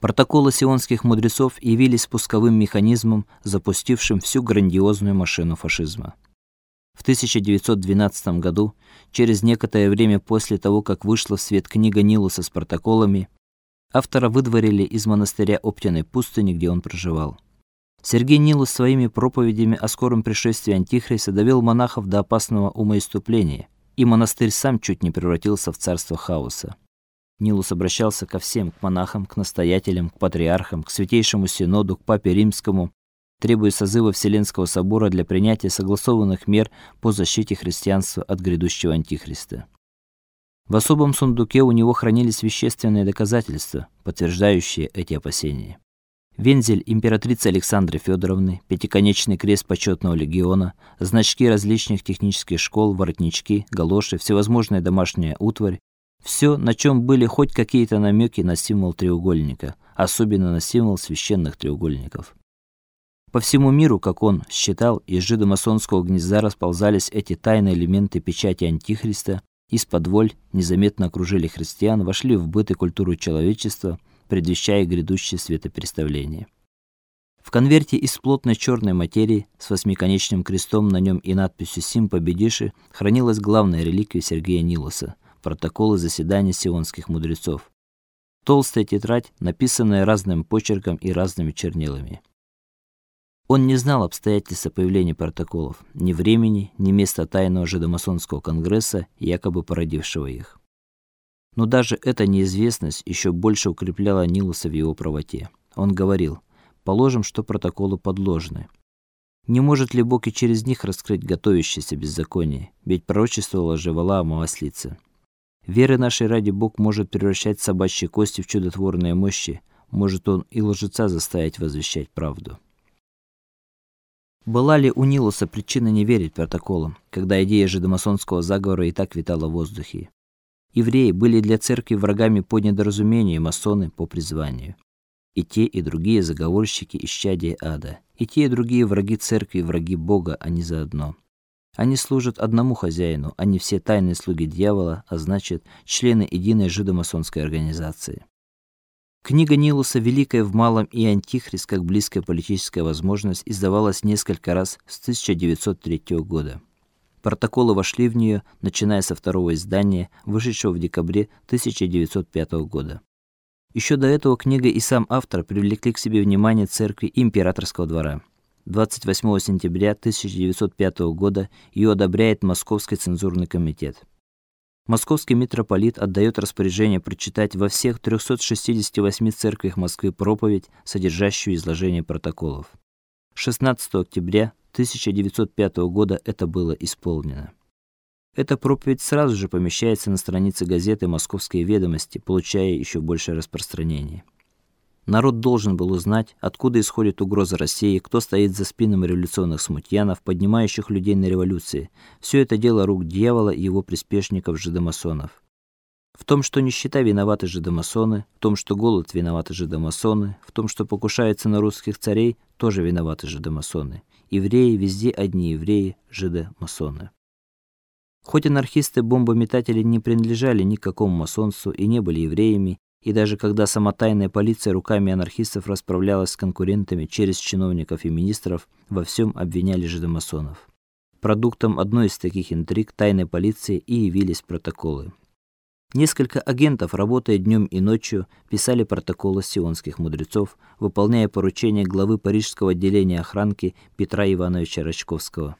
Протоколы сионских мудрецов явились спусковым механизмом, запустившим всю грандиозную машину фашизма. В 1912 году, через некоторое время после того, как вышла в свет книга Нилуса с протоколами, автора выдворили из монастыря Оптиной пустыни, где он проживал. Сергей Нилус своими проповедями о скором пришествии антихриста довел монахов до опасного умоиступления, и монастырь сам чуть не превратился в царство хаоса. Нилус обращался ко всем, к монахам, к настоятелям, к патриархам, к Святейшему Синоду, к Папе Римскому, требуя созыва Вселенского собора для принятия согласованных мер по защите христианства от грядущего антихриста. В особом сундуке у него хранились вещественные доказательства, подтверждающие эти опасения. Вензель императрицы Александры Федоровны, пятиконечный крест почетного легиона, значки различных технических школ, воротнички, галоши, всевозможная домашняя утварь, все, на чем были хоть какие-то намеки на символ треугольника, особенно на символ священных треугольников. По всему миру, как он считал, из жидомасонского гнезда расползались эти тайные элементы печати антихриста, из-под воль незаметно окружили христиан, вошли в быт и культуру человечества, предвещая грядущее светопреставление. В конверте из плотной черной материи с восьмиконечным крестом на нем и надписью «Сим победиши» хранилась главная реликвия Сергея Нилоса – протоколы заседаний сионских мудрецов. Толстая тетрадь, написанная разным почерком и разными чернилами. Он не знал обстоятельств появления протоколов, ни времени, ни места тайного жидомасонского конгресса, якобы породившего их. Но даже эта неизвестность еще больше укрепляла Нилуса в его правоте. Он говорил: "Положим, что протоколы подложны. Не может ли Бог и через них раскрыть готовящееся беззаконие? Ведь пророчествовала же Валаама ослица. Веры нашей ради Бог может превращать собачьи кости в чудотворные мощи, может он и лжеца заставить возвещать правду. Была ли у Нилуса причина не верить протоколам, когда идея жидомасонского заговора и так витала в воздухе? Евреи были для церкви врагами по недоразумению, масоны по призванию. И те, и другие заговорщики исчадия ада, и те, и другие враги церкви, враги Бога, они заодно. Они служат одному хозяину, они все тайные слуги дьявола, а значит, члены единой жидомасонской организации. Книга Нилуса Великая в малом и Антихрист как близкая политическая возможность издавалась несколько раз с 1903 года. Протоколы вошли в нее, начиная со второго издания, вышедшего в декабре 1905 года. Еще до этого книга и сам автор привлекли к себе внимание церкви и императорского двора. 28 сентября 1905 года ее одобряет Московский цензурный комитет. Московский митрополит отдает распоряжение прочитать во всех 368 церквях Москвы проповедь, содержащую изложение протоколов. 16 октября 1905 года это было исполнено. Эта проповедь сразу же помещается на странице газеты Московские ведомости, получая еще большее распространение. Народ должен был узнать, откуда исходит угроза России, кто стоит за спинами революционных смутьянов, поднимающих людей на революции. Все это дело рук дьявола и его приспешников жидомасонов. В том, что нищета виноваты жидомасоны, в том, что голод виноваты жидомасоны, в том, что покушаются на русских царей, тоже виноваты жидомасоны. Евреи везде одни евреи, жидомасоны. Хоть анархисты-бомбометатели не принадлежали ни к какому масонству и не были евреями, и даже когда сама тайная полиция руками анархистов расправлялась с конкурентами через чиновников и министров, во всем обвиняли жидомасонов. Продуктом одной из таких интриг тайной полиции и явились протоколы. Несколько агентов, работая днем и ночью, писали протоколы сионских мудрецов, выполняя поручения главы парижского отделения охранки Петра Ивановича Рачковского.